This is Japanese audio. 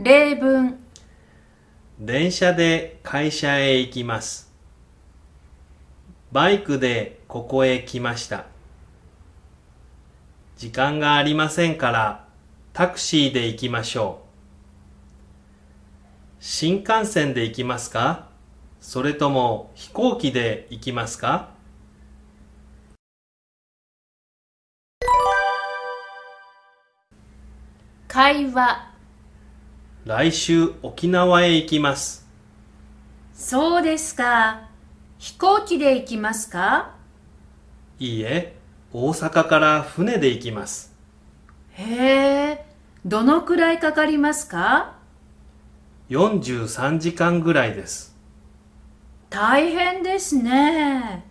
例文電車で会社へ行きます。バイクでここへ来ました。時間がありませんからタクシーで行きましょう。新幹線で行きますか？それとも飛行機で行きますか？会話来週沖縄へ行きます。そうですか飛行機で行きますか？いいえ、大阪から船で行きます。へえどのくらいかかりますか？43時間ぐらいです。大変ですね